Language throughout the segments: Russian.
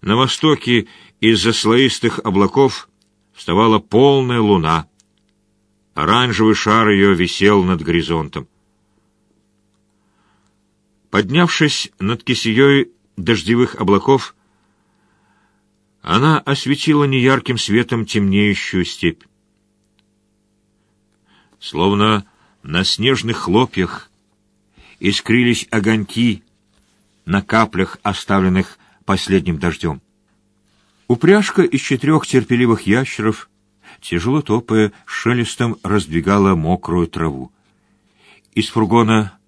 На востоке из-за слоистых облаков вставала полная луна. Оранжевый шар ее висел над горизонтом. Поднявшись над кисеей дождевых облаков, она осветила неярким светом темнеющую степь. Словно на снежных хлопьях искрились огоньки на каплях, оставленных последним дождем. Упряжка из четырех терпеливых ящеров, тяжело топая, шелестом раздвигала мокрую траву. Из фургона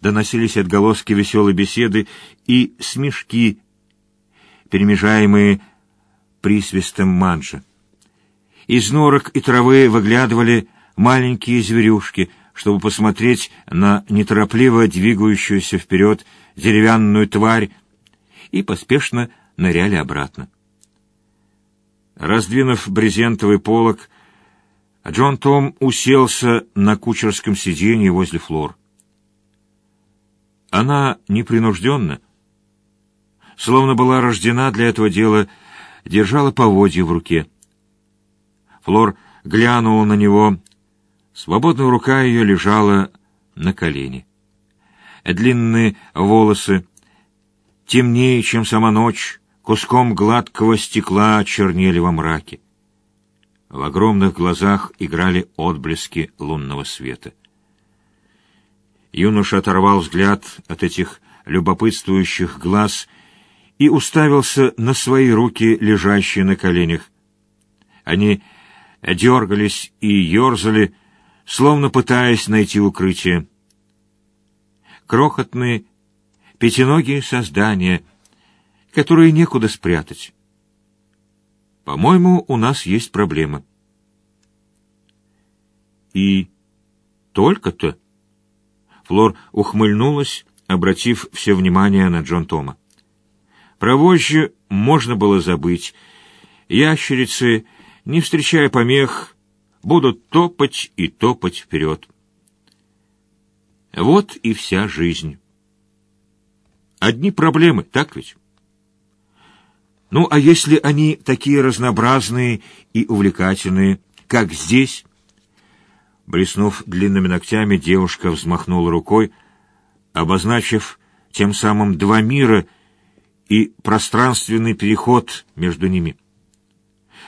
доносились отголоски веселой беседы и смешки, перемежаемые присвистом манжа. Из норок и травы выглядывали маленькие зверюшки, чтобы посмотреть на неторопливо двигающуюся вперед деревянную тварь, и поспешно ныряли обратно. Раздвинув брезентовый полог, Джон Том уселся на кучерском сиденье возле Флор. Она непринужденно, словно была рождена для этого дела, держала поводья в руке. Флор глянула на него. Свободная рука ее лежала на колене. Длинные волосы, темнее, чем сама ночь, куском гладкого стекла чернели во мраке. В огромных глазах играли отблески лунного света. Юноша оторвал взгляд от этих любопытствующих глаз и уставился на свои руки, лежащие на коленях. Они дергались и ерзали, словно пытаясь найти укрытие. Крохотные, пятиногие создания, которые некуда спрятать. По-моему, у нас есть проблемы. И только-то... Флор ухмыльнулась, обратив все внимание на Джон Тома. Про вожжи можно было забыть. Ящерицы, не встречая помех, будут топать и топать вперед. Вот и вся жизнь. Одни проблемы, так ведь? Ну, а если они такие разнообразные и увлекательные, как здесь, Блеснув длинными ногтями, девушка взмахнула рукой, обозначив тем самым два мира и пространственный переход между ними.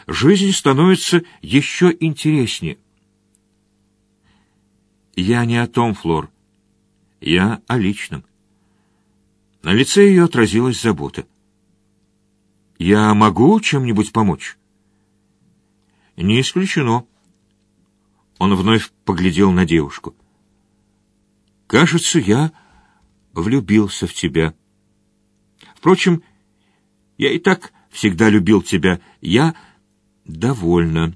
Жизнь становится еще интереснее. Я не о том, Флор. Я о личном. На лице ее отразилась забота. «Я могу чем-нибудь помочь?» «Не исключено». Он вновь поглядел на девушку. «Кажется, я влюбился в тебя. Впрочем, я и так всегда любил тебя. Я довольна».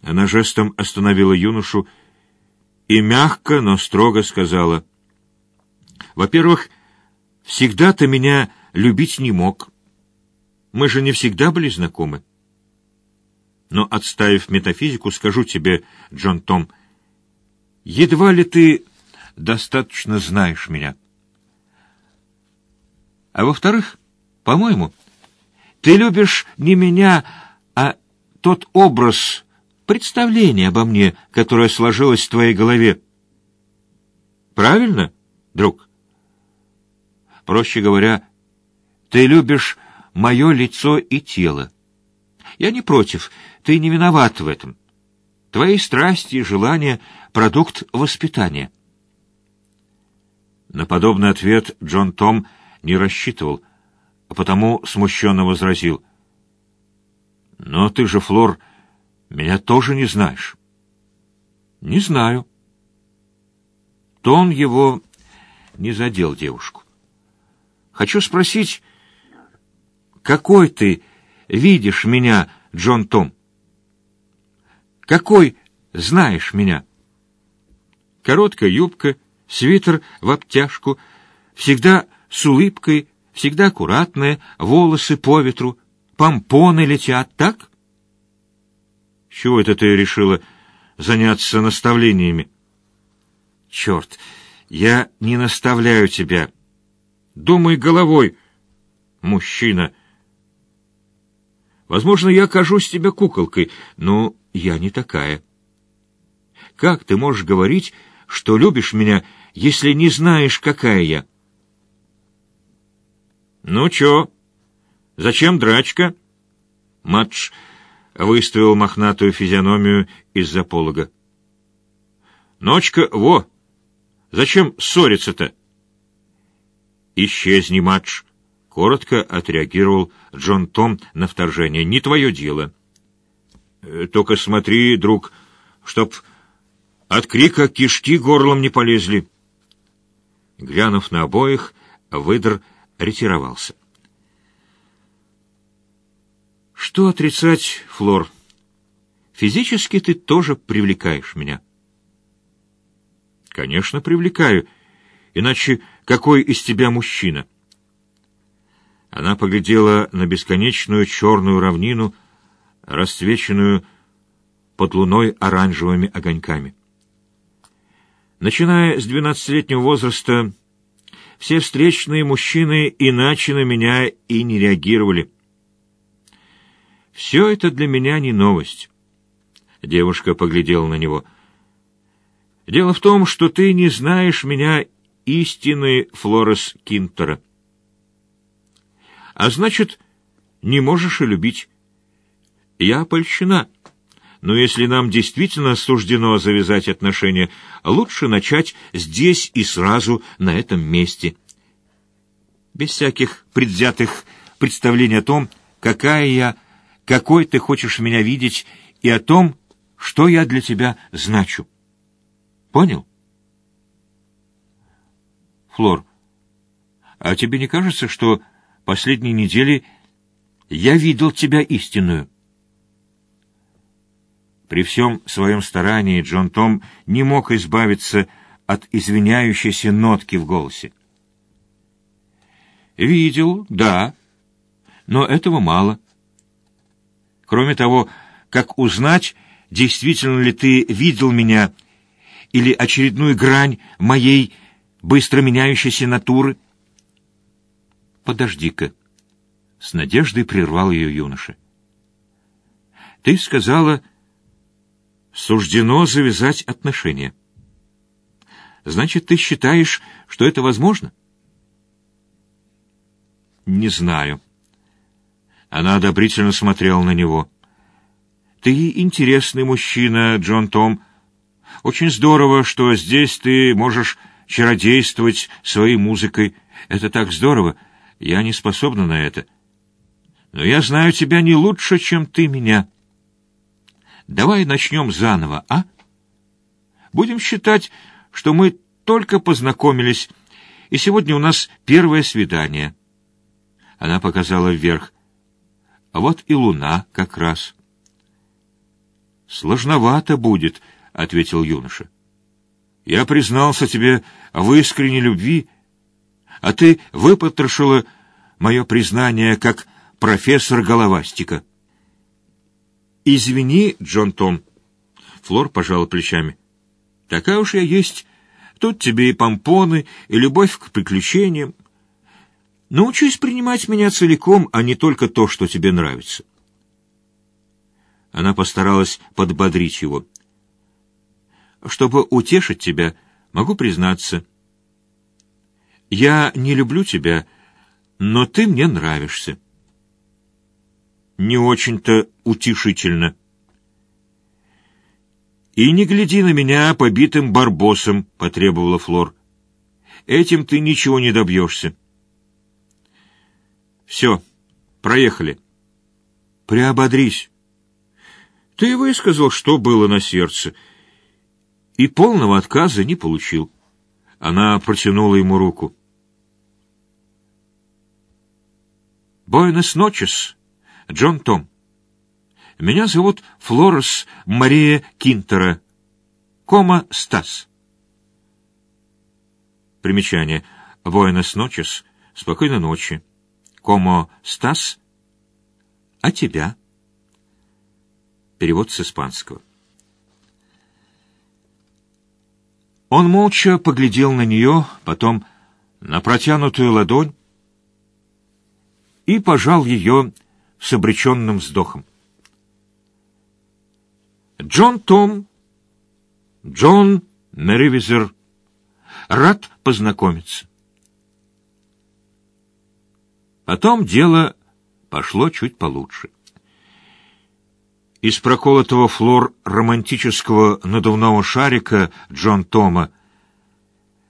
Она жестом остановила юношу и мягко, но строго сказала. «Во-первых, всегда ты меня любить не мог. Мы же не всегда были знакомы. Но, отставив метафизику, скажу тебе, Джон Том, едва ли ты достаточно знаешь меня. А во-вторых, по-моему, ты любишь не меня, а тот образ, представление обо мне, которое сложилось в твоей голове. Правильно, друг? Проще говоря, ты любишь мое лицо и тело. Я не против, ты не виноват в этом. Твои страсти и желания — продукт воспитания. На подобный ответ Джон Том не рассчитывал, а потому смущенно возразил. «Но ты же, Флор, меня тоже не знаешь». «Не знаю». Тон его не задел девушку. «Хочу спросить, какой ты видишь меня, Джон Том?» Какой знаешь меня? Короткая юбка, свитер в обтяжку, всегда с улыбкой, всегда аккуратная, волосы по ветру, помпоны летят, так? чего это ты решила заняться наставлениями? Черт, я не наставляю тебя. Думай головой. мужчина. Возможно, я кажусь тебе куколкой, но я не такая. Как ты можешь говорить, что любишь меня, если не знаешь, какая я? Ну чё, зачем драчка? Матш выставил мохнатую физиономию из-за полога. Ночка, во! Зачем ссориться-то? Исчезни, Матш! Коротко отреагировал Джон Том на вторжение. Не твое дело. Э, только смотри, друг, чтоб от крика кишки горлом не полезли. Глянув на обоих, выдр ретировался. Что отрицать, Флор? Физически ты тоже привлекаешь меня. Конечно, привлекаю. Иначе какой из тебя мужчина? Она поглядела на бесконечную черную равнину, расцвеченную под луной оранжевыми огоньками. Начиная с двенадцатилетнего возраста, все встречные мужчины иначе на меня и не реагировали. Все это для меня не новость. Девушка поглядела на него. Дело в том, что ты не знаешь меня истинной Флорес Кинтера. А значит, не можешь и любить. Я польщена. Но если нам действительно суждено завязать отношения, лучше начать здесь и сразу на этом месте. Без всяких предвзятых представлений о том, какая я, какой ты хочешь меня видеть, и о том, что я для тебя значу. Понял? Флор, а тебе не кажется, что последние недели я видел тебя истинную? При всем своем старании Джон Том не мог избавиться от извиняющейся нотки в голосе. «Видел, да, но этого мало. Кроме того, как узнать, действительно ли ты видел меня или очередную грань моей быстро меняющейся натуры?» «Подожди-ка», — с надеждой прервал ее юноша. «Ты сказала, суждено завязать отношения. Значит, ты считаешь, что это возможно? Не знаю. Она одобрительно смотрела на него. Ты интересный мужчина, Джон Том. Очень здорово, что здесь ты можешь чародействовать своей музыкой. Это так здорово. Я не способна на это. Но я знаю тебя не лучше, чем ты меня. Давай начнем заново, а? Будем считать, что мы только познакомились, и сегодня у нас первое свидание. Она показала вверх. А вот и луна как раз. Сложновато будет, — ответил юноша. Я признался тебе в искренней любви, а ты выпотрошила мое признание как профессор Головастика. «Извини, Джон Том». Флор пожала плечами. «Такая уж я есть. Тут тебе и помпоны, и любовь к приключениям. Научись принимать меня целиком, а не только то, что тебе нравится». Она постаралась подбодрить его. «Чтобы утешить тебя, могу признаться. Я не люблю тебя, но ты мне нравишься» не очень-то утешительно. «И не гляди на меня побитым барбосом», — потребовала Флор. «Этим ты ничего не добьешься». «Все, проехали». «Приободрись». «Ты высказал, что было на сердце, и полного отказа не получил». Она протянула ему руку. «Буэнос ночес», Джон Том. Меня зовут Флорес Мария Кинтера. Кома Стас. Примечание. Буэнос ночес. Спокойной ночи. Комо Стас. А тебя? Перевод с испанского. Он молча поглядел на нее, потом на протянутую ладонь, и пожал ее с обреченным вздохом. Джон Том, Джон Меривизер, рад познакомиться. Потом дело пошло чуть получше. Из проколотого флор романтического надувного шарика Джон Тома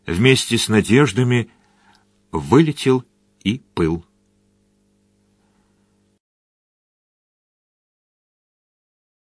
вместе с надеждами вылетел и пыл.